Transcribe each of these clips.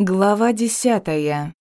Глава десятая.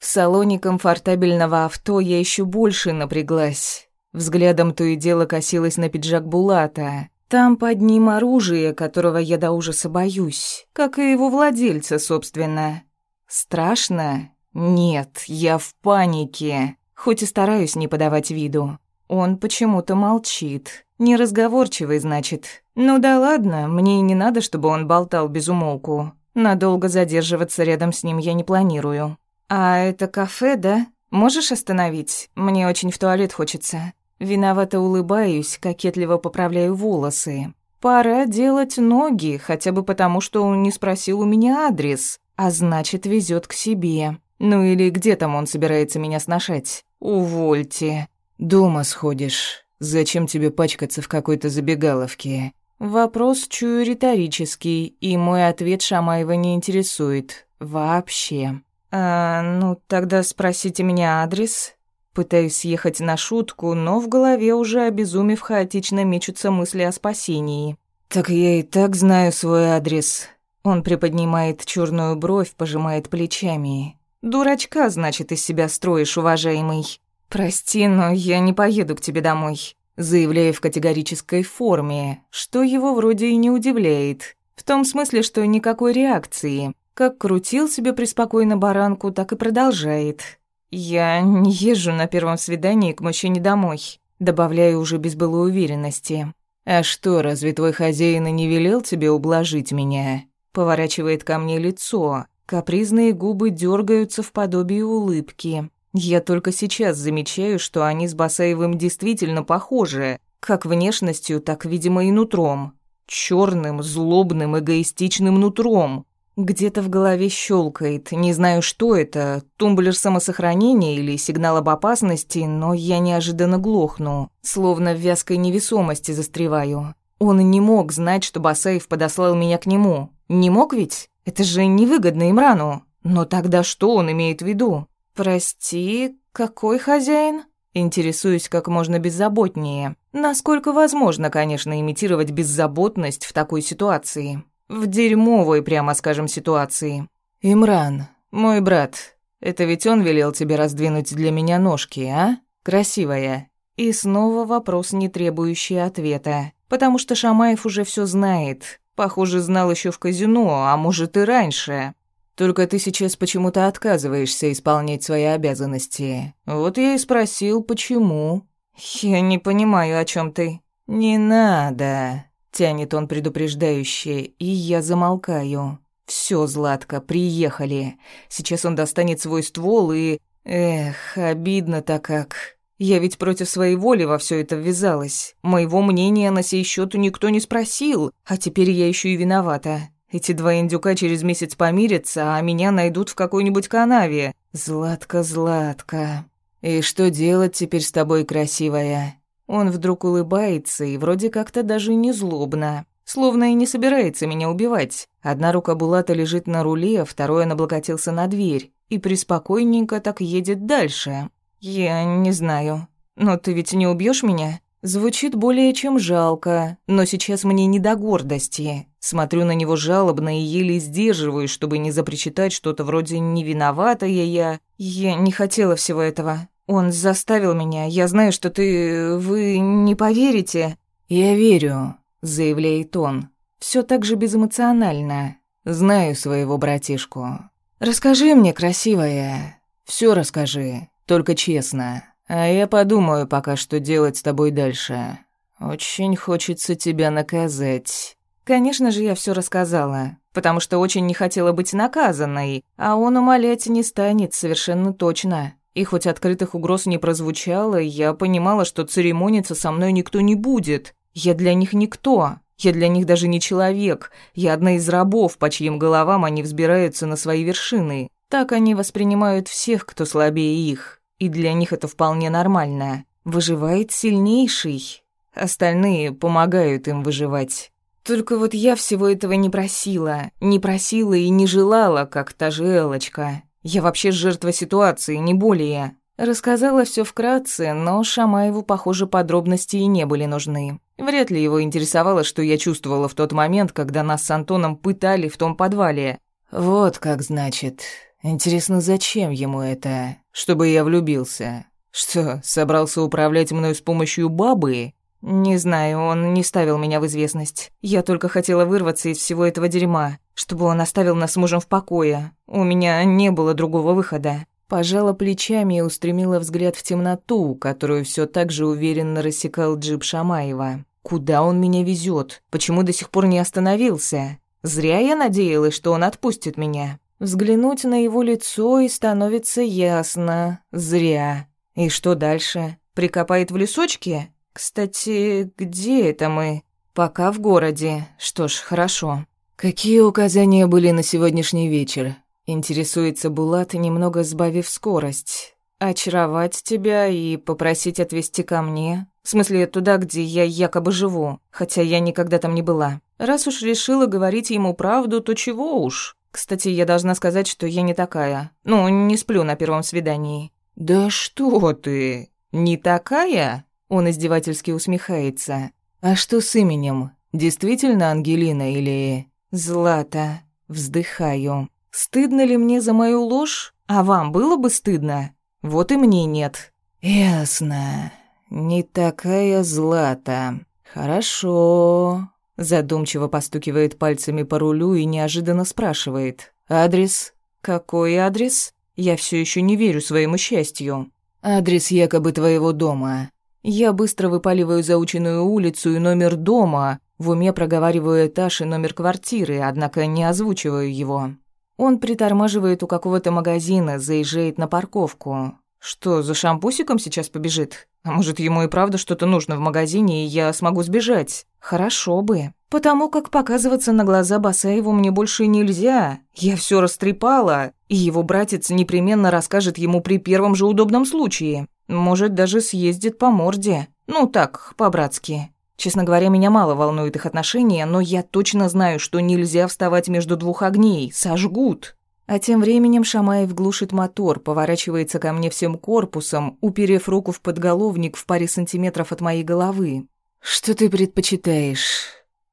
В салоне комфортабельного авто я еще больше напряглась. Взглядом то и дело косилась на пиджак Булата. Там под ним оружие, которого я до ужаса боюсь, как и его владельца, собственно. Страшно? Нет, я в панике, хоть и стараюсь не подавать виду. Он почему-то молчит. Неразговорчивый, значит. Ну да ладно, мне и не надо, чтобы он болтал без умолку. Надолго задерживаться рядом с ним я не планирую. А это кафе, да? Можешь остановить? Мне очень в туалет хочется. Виновато улыбаюсь, кокетливо поправляю волосы. Пора делать ноги, хотя бы потому, что он не спросил у меня адрес, а значит, везет к себе. Ну или где там он собирается меня сношать? Увольте. Дома сходишь. Зачем тебе пачкаться в какой-то забегаловке? Вопрос, чую, риторический, и мой ответ Шамаева не интересует. Вообще. А, ну, тогда спросите меня адрес. Пытаюсь съехать на шутку, но в голове уже обезумев хаотично мечутся мысли о спасении. «Так я и так знаю свой адрес». Он приподнимает черную бровь, пожимает плечами. «Дурачка, значит, из себя строишь, уважаемый. Прости, но я не поеду к тебе домой заявляя в категорической форме, что его вроде и не удивляет. В том смысле, что никакой реакции. Как крутил себе преспокойно баранку, так и продолжает. «Я не езжу на первом свидании к мужчине домой», добавляю уже без былой уверенности. «А что, разве твой хозяин и не велел тебе ублажить меня?» Поворачивает ко мне лицо. Капризные губы дергаются в подобии улыбки. Я только сейчас замечаю, что они с Басаевым действительно похожи, как внешностью, так, видимо, и нутром. Черным, злобным, эгоистичным нутром. Где-то в голове щелкает, не знаю, что это, тумблер самосохранения или сигнал об опасности, но я неожиданно глохну, словно в вязкой невесомости застреваю. Он не мог знать, что Басаев подослал меня к нему. Не мог ведь? Это же невыгодно Имрану. Но тогда что он имеет в виду? «Прости, какой хозяин?» Интересуюсь как можно беззаботнее. Насколько возможно, конечно, имитировать беззаботность в такой ситуации. В дерьмовой, прямо скажем, ситуации. «Имран, мой брат, это ведь он велел тебе раздвинуть для меня ножки, а? Красивая». И снова вопрос, не требующий ответа. Потому что Шамаев уже все знает. Похоже, знал еще в казино, а может и раньше. Только ты сейчас почему-то отказываешься исполнять свои обязанности. Вот я и спросил, почему. Я не понимаю, о чем ты. Не надо, тянет он предупреждающе, и я замолкаю. Все, Златка, приехали. Сейчас он достанет свой ствол и... Эх, обидно-то как. Я ведь против своей воли во все это ввязалась. Моего мнения на сей счет никто не спросил, а теперь я еще и виновата. Эти два индюка через месяц помирятся, а меня найдут в какой-нибудь канаве. Златка, Златка. И что делать теперь с тобой, красивая? Он вдруг улыбается и вроде как-то даже не злобно. Словно и не собирается меня убивать. Одна рука Булата лежит на руле, а второй он облокотился на дверь. И приспокойненько так едет дальше. Я не знаю. Но ты ведь не убьешь меня? Звучит более чем жалко, но сейчас мне не до гордости. Смотрю на него жалобно и еле сдерживаюсь, чтобы не запричитать что-то вроде «не виноватая я». Я не хотела всего этого. Он заставил меня. Я знаю, что ты... вы не поверите. «Я верю», — заявляет он. Все так же безэмоционально. «Знаю своего братишку. Расскажи мне, красивая. Все расскажи, только честно». А я подумаю пока, что делать с тобой дальше. Очень хочется тебя наказать. Конечно же, я все рассказала, потому что очень не хотела быть наказанной, а он умолять не станет совершенно точно. И хоть открытых угроз не прозвучало, я понимала, что церемониться со мной никто не будет. Я для них никто. Я для них даже не человек. Я одна из рабов, по чьим головам они взбираются на свои вершины. Так они воспринимают всех, кто слабее их. И для них это вполне нормально. Выживает сильнейший. Остальные помогают им выживать. Только вот я всего этого не просила. Не просила и не желала, как та же Элочка. Я вообще жертва ситуации, не более. Рассказала все вкратце, но Шамаеву, похоже, подробности и не были нужны. Вряд ли его интересовало, что я чувствовала в тот момент, когда нас с Антоном пытали в том подвале. «Вот как значит. Интересно, зачем ему это? Чтобы я влюбился? Что, собрался управлять мной с помощью бабы?» «Не знаю, он не ставил меня в известность. Я только хотела вырваться из всего этого дерьма, чтобы он оставил нас с мужем в покое. У меня не было другого выхода». Пожала плечами и устремила взгляд в темноту, которую все так же уверенно рассекал джип Шамаева. «Куда он меня везет? Почему до сих пор не остановился? Зря я надеялась, что он отпустит меня». Взглянуть на его лицо и становится ясно. Зря. И что дальше? Прикопает в лесочке? Кстати, где это мы? Пока в городе. Что ж, хорошо. Какие указания были на сегодняшний вечер? Интересуется Булат, немного сбавив скорость. «Очаровать тебя и попросить отвезти ко мне. В смысле, туда, где я якобы живу, хотя я никогда там не была. Раз уж решила говорить ему правду, то чего уж. Кстати, я должна сказать, что я не такая. Ну, не сплю на первом свидании». «Да что ты? Не такая?» Он издевательски усмехается. «А что с именем? Действительно Ангелина или...» «Злата». Вздыхаю. Стыдно ли мне за мою ложь? А вам было бы стыдно? Вот и мне нет. Ясно. Не такая злата. Хорошо. Задумчиво постукивает пальцами по рулю и неожиданно спрашивает. Адрес? Какой адрес? Я все еще не верю своему счастью. Адрес якобы твоего дома. Я быстро выпаливаю заученную улицу и номер дома, в уме проговариваю этаж и номер квартиры, однако не озвучиваю его. Он притормаживает у какого-то магазина, заезжает на парковку. Что, за шампусиком сейчас побежит? А может, ему и правда что-то нужно в магазине, и я смогу сбежать? Хорошо бы. Потому как показываться на глаза Басаеву мне больше нельзя. Я все растрепала, и его братец непременно расскажет ему при первом же удобном случае. Может, даже съездит по морде. Ну так, по-братски. Честно говоря, меня мало волнуют их отношения, но я точно знаю, что нельзя вставать между двух огней, сожгут. А тем временем Шамаев глушит мотор, поворачивается ко мне всем корпусом, уперев руку в подголовник в паре сантиметров от моей головы. «Что ты предпочитаешь?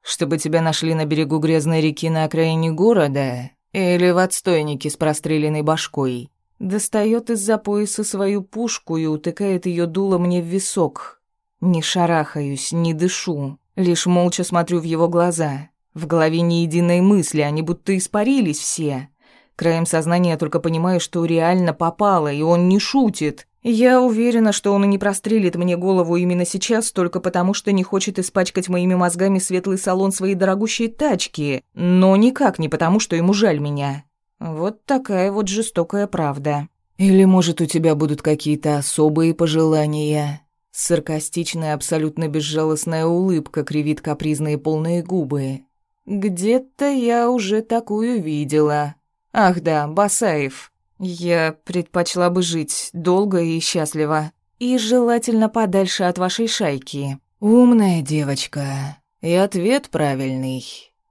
Чтобы тебя нашли на берегу грязной реки на окраине города? Или в отстойнике с простреленной башкой?» Достает из-за пояса свою пушку и утыкает ее дуло мне в висок, не шарахаюсь, не дышу, лишь молча смотрю в его глаза. В голове ни единой мысли, они будто испарились все. Краем сознания только понимаю, что реально попало, и он не шутит. Я уверена, что он и не прострелит мне голову именно сейчас, только потому что не хочет испачкать моими мозгами светлый салон своей дорогущей тачки, но никак не потому, что ему жаль меня. Вот такая вот жестокая правда. Или, может, у тебя будут какие-то особые пожелания? Саркастичная, абсолютно безжалостная улыбка кривит капризные полные губы. «Где-то я уже такую видела. Ах да, Басаев. Я предпочла бы жить долго и счастливо. И желательно подальше от вашей шайки. Умная девочка. И ответ правильный.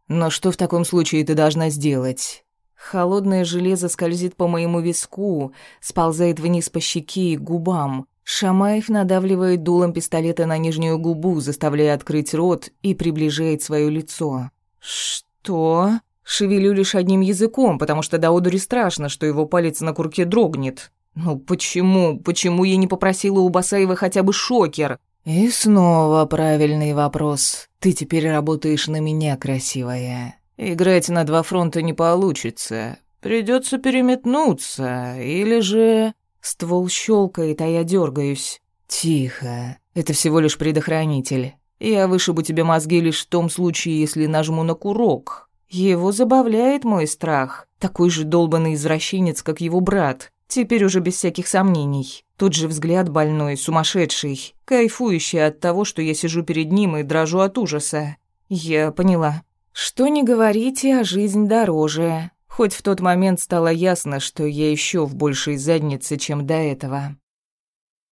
Но что в таком случае ты должна сделать?» Холодное железо скользит по моему виску, сползает вниз по щеке и губам, Шамаев надавливает дулом пистолета на нижнюю губу, заставляя открыть рот и приближает свое лицо. «Что?» Шевелю лишь одним языком, потому что до одури страшно, что его палец на курке дрогнет. «Ну почему? Почему я не попросила у Басаева хотя бы шокер?» «И снова правильный вопрос. Ты теперь работаешь на меня, красивая. Играть на два фронта не получится. Придется переметнуться, или же...» Ствол щелкает, а я дергаюсь. «Тихо. Это всего лишь предохранитель. Я вышибу тебе мозги лишь в том случае, если нажму на курок. Его забавляет мой страх. Такой же долбанный извращенец, как его брат. Теперь уже без всяких сомнений. Тот же взгляд больной, сумасшедший, кайфующий от того, что я сижу перед ним и дрожу от ужаса. Я поняла. Что не говорите, а жизнь дороже. Хоть в тот момент стало ясно, что я еще в большей заднице, чем до этого.